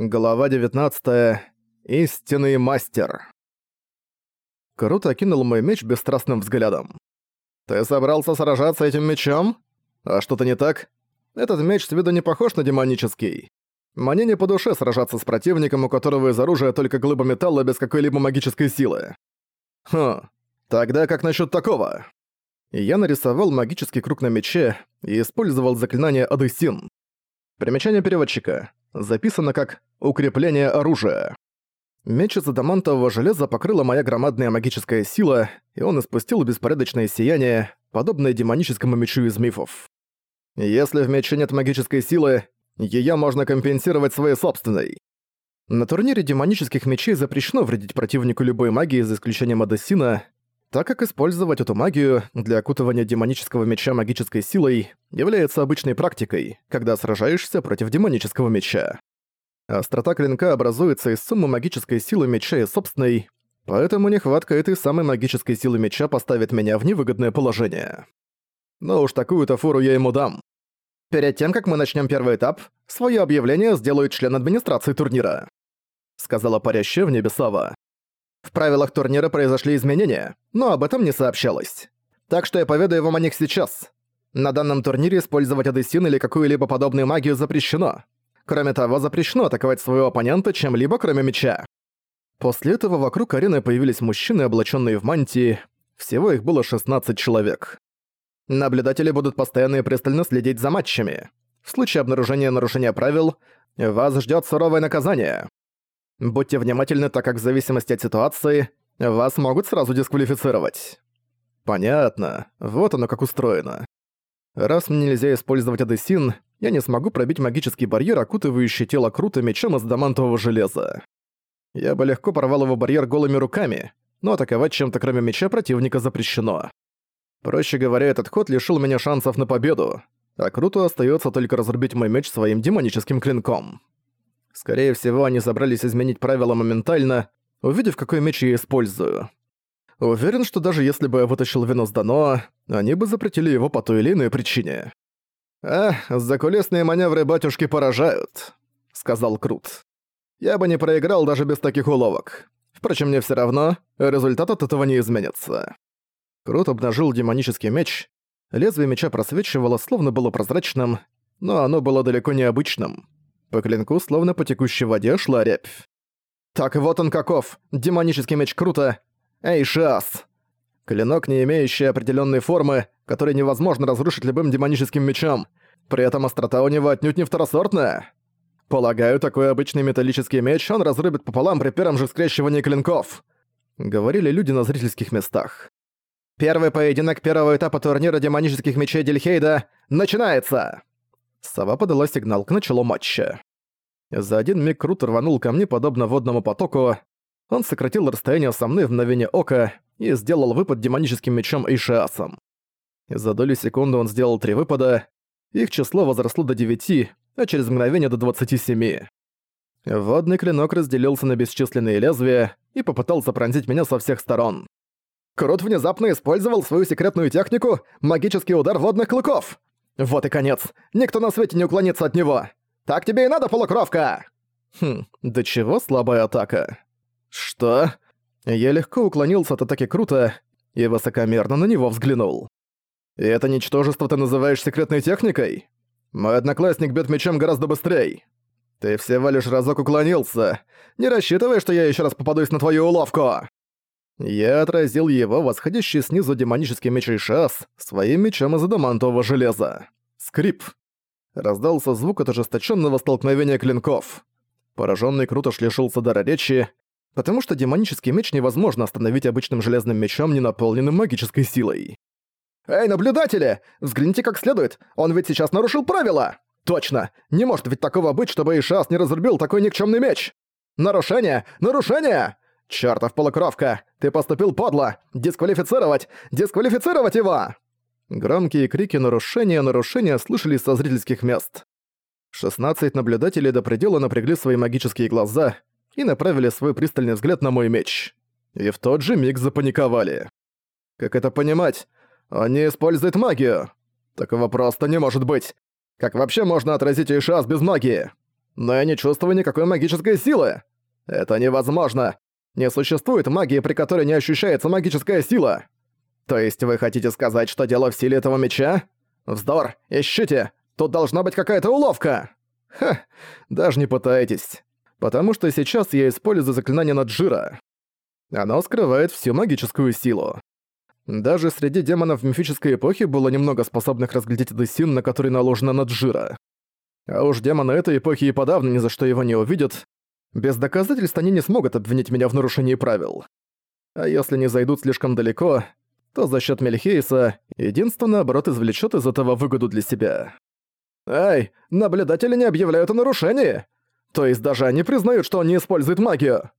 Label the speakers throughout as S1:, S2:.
S1: Глава 19. Истинный мастер. Круто окинул мой меч бесстрастным взглядом. «Ты собрался сражаться этим мечом? А что-то не так? Этот меч с виду не похож на демонический. Мне не по душе сражаться с противником, у которого из оружия только глыба металла без какой-либо магической силы. Хм, тогда как насчет такого?» Я нарисовал магический круг на мече и использовал заклинание Адесин. Примечание переводчика. Записано как «укрепление оружия». Меч из адамантового железа покрыла моя громадная магическая сила, и он испустил беспорядочное сияние, подобное демоническому мечу из мифов. Если в мече нет магической силы, её можно компенсировать своей собственной. На турнире демонических мечей запрещено вредить противнику любой магии за исключением Адессина, так как использовать эту магию для окутывания демонического меча магической силой является обычной практикой, когда сражаешься против демонического меча. Острота клинка образуется из суммы магической силы меча и собственной, поэтому нехватка этой самой магической силы меча поставит меня в невыгодное положение. Но уж такую-то фору я ему дам. Перед тем, как мы начнем первый этап, свое объявление сделает член администрации турнира. Сказала парящая в небе Сава. В правилах турнира произошли изменения, но об этом не сообщалось. Так что я поведаю вам о них сейчас. На данном турнире использовать Адесин или какую-либо подобную магию запрещено. Кроме того, запрещено атаковать своего оппонента чем-либо, кроме меча. После этого вокруг арены появились мужчины, облаченные в мантии. Всего их было 16 человек. Наблюдатели будут постоянно и пристально следить за матчами. В случае обнаружения нарушения правил, вас ждет суровое наказание. Будьте внимательны, так как в зависимости от ситуации вас могут сразу дисквалифицировать. Понятно. Вот оно как устроено. Раз мне нельзя использовать Адесин, я не смогу пробить магический барьер, окутывающий тело Круто мечом из адамантового железа. Я бы легко порвал его барьер голыми руками, но атаковать чем-то кроме меча противника запрещено. Проще говоря, этот ход лишил меня шансов на победу, а Круто остается только разрубить мой меч своим демоническим клинком. Скорее всего, они собрались изменить правила моментально, увидев, какой меч я использую. Уверен, что даже если бы я вытащил вино с Дано, они бы запретили его по той или иной причине. «А, закулисные маневры батюшки поражают», — сказал Крут. «Я бы не проиграл даже без таких уловок. Впрочем, мне все равно, результат от этого не изменится». Крут обнажил демонический меч. Лезвие меча просвечивало, словно было прозрачным, но оно было далеко не обычным. По клинку, словно по текущей воде, шла рябь. «Так вот он каков! Демонический меч круто! Эй, Шас!» Клинок, не имеющий определенной формы, который невозможно разрушить любым демоническим мечом. При этом острота у него отнюдь не второсортная. Полагаю, такой обычный металлический меч он разрубит пополам при первом же скрещивании клинков. Говорили люди на зрительских местах. Первый поединок первого этапа турнира демонических мечей Дельхейда начинается! Сова подала сигнал к началу матча. За один миг Крут рванул ко мне подобно водному потоку. Он сократил расстояние со мной в мгновение ока и сделал выпад демоническим мечом Эйшиасом. За долю секунды он сделал три выпада. Их число возросло до девяти, а через мгновение до двадцати семи. Водный клинок разделился на бесчисленные лезвия и попытался пронзить меня со всех сторон. Крут внезапно использовал свою секретную технику «Магический удар водных клыков». Вот и конец. Никто на свете не уклонится от него. Так тебе и надо, полукровка!» Хм, до чего слабая атака? Что? Я легко уклонился от атаки Круто и высокомерно на него взглянул. И это ничтожество ты называешь секретной техникой? Мой одноклассник бьет мечом гораздо быстрее. Ты всего лишь разок уклонился. Не рассчитывай, что я еще раз попадусь на твою уловку. Я отразил его, восходящий снизу демонический меч Ишас, своим мечом из адамантового железа. Скрип. Раздался звук от ожесточенного столкновения клинков. Пораженный Крутош лишился дара речи, потому что демонический меч невозможно остановить обычным железным мечом, не наполненным магической силой. «Эй, наблюдатели! Взгляните как следует! Он ведь сейчас нарушил правила!» «Точно! Не может ведь такого быть, чтобы Ишас не разрубил такой никчемный меч! Нарушение! Нарушение!» «Чёртов полукровка! Ты поступил подло! Дисквалифицировать! Дисквалифицировать его!» Громкие крики нарушения, нарушения слышались со зрительских мест. 16 наблюдателей до предела напрягли свои магические глаза и направили свой пристальный взгляд на мой меч. И в тот же миг запаниковали. Как это понимать? Он не использует магию. Такого просто не может быть. Как вообще можно отразить Ишас без магии? но я не чувствую никакой магической силы. Это невозможно. Не существует магии, при которой не ощущается магическая сила. То есть вы хотите сказать, что дело в силе этого меча? Вздор, ищите. Тут должна быть какая-то уловка. Ха, даже не пытайтесь. Потому что сейчас я использую заклинание Наджира. Оно скрывает всю магическую силу. Даже среди демонов мифической эпохи было немного способных разглядеть Десин, на который наложено Наджира. А уж демоны этой эпохи и подавно ни за что его не увидят. Без доказательств они не смогут обвинить меня в нарушении правил. А если не зайдут слишком далеко, то за счет Мельхейса единство, наоборот, извлечет из этого выгоду для себя. Эй, наблюдатели не объявляют о нарушении! То есть даже они признают, что он не использует магию.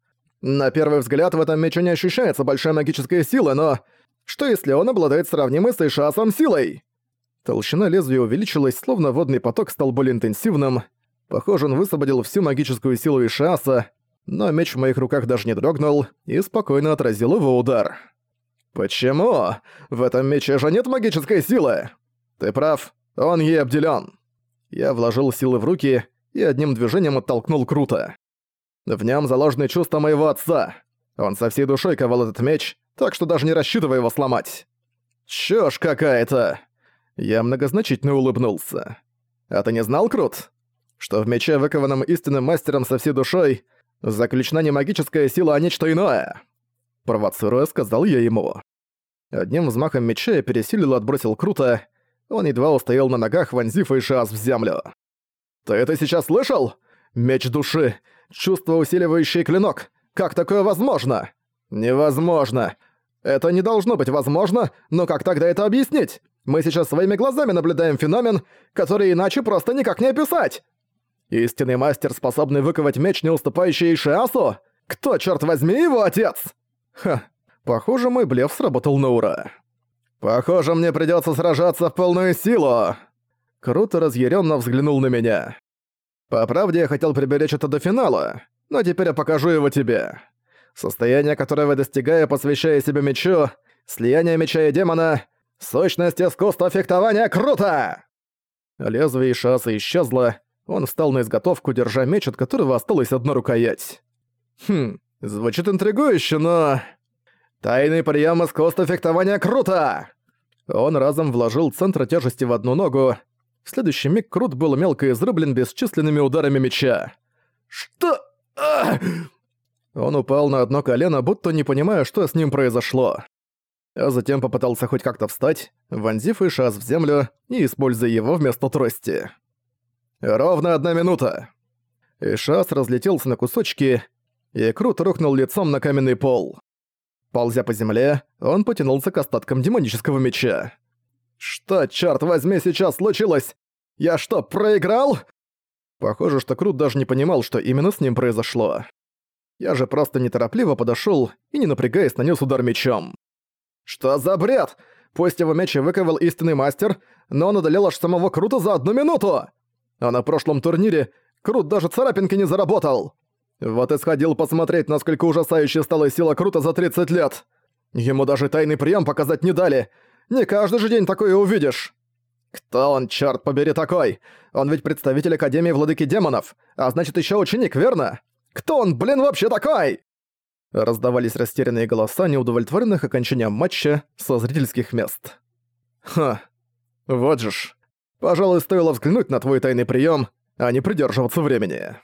S1: На первый взгляд в этом мече не ощущается большая магическая сила, но... Что если он обладает сравнимой с Ишасом силой? Толщина лезвия увеличилась, словно водный поток стал более интенсивным. Похоже, он высвободил всю магическую силу Ишаса, но меч в моих руках даже не дрогнул и спокойно отразил его удар. «Почему? В этом мече же нет магической силы!» «Ты прав, он ей обделён». Я вложил силы в руки и одним движением оттолкнул круто. В нем заложены чувства моего отца. Он со всей душой ковал этот меч, так что даже не рассчитывай его сломать. Чушь какая-то. Я многозначительно улыбнулся. А ты не знал, Крут? Что в мече, выкованном истинным мастером со всей душой, заключена не магическая сила, а нечто иное. Провоцируя, сказал я ему. Одним взмахом меча я пересилил и отбросил Крута. Он едва устоял на ногах, вонзив и шас в землю. «Ты это сейчас слышал? Меч души! Чувство, усиливающее клинок! Как такое возможно?» «Невозможно! Это не должно быть возможно, но как тогда это объяснить? Мы сейчас своими глазами наблюдаем феномен, который иначе просто никак не описать!» «Истинный мастер, способный выковать меч, не уступающий Ишиасу? Кто, черт возьми, его отец?» «Ха, похоже, мой блеф сработал на ура». «Похоже, мне придётся сражаться в полную силу!» Круто разъярённо взглянул на меня. «По правде, я хотел приберечь это до финала, но теперь я покажу его тебе. Состояние, которое вы достигая, посвящая себе мечу, слияние меча и демона, сущность искусства фехтования круто!» Лезвие Ишаса исчезло, он встал на изготовку, держа меч, от которого осталась одна рукоять. Хм, звучит интригующе, но... Тайный прием искусства фехтования круто! Он разом вложил центр тяжести в одну ногу. В следующий миг Крут был мелко изрублен бесчисленными ударами меча. «Что? А!» Он упал на одно колено, будто не понимая, что с ним произошло. А затем попытался хоть как-то встать, вонзив Ишас в землю и используя его вместо трости. «Ровно одна минута!» Ишас разлетелся на кусочки, и Крут рухнул лицом на каменный пол. Ползя по земле, он потянулся к остаткам демонического меча. «Что, черт возьми, сейчас случилось? Я что, проиграл?» Похоже, что Крут даже не понимал, что именно с ним произошло. Я же просто неторопливо подошёл и, не напрягаясь, нанес удар мечом. «Что за бред? Пусть его меч и выковал истинный мастер, но он одолел аж самого Крута за одну минуту! А на прошлом турнире Крут даже царапинки не заработал!» Вот и сходил посмотреть, насколько ужасающей стала сила Крута за 30 лет. Ему даже тайный прием показать не дали. Не каждый же день такое увидишь. Кто он, черт побери, такой? Он ведь представитель Академии Владыки Демонов, а значит еще ученик, верно? Кто он, блин, вообще такой? Раздавались растерянные голоса неудовлетворенных окончанием матча со зрительских мест. Ха, вот же ж. Пожалуй, стоило взглянуть на твой тайный прием, а не придерживаться времени.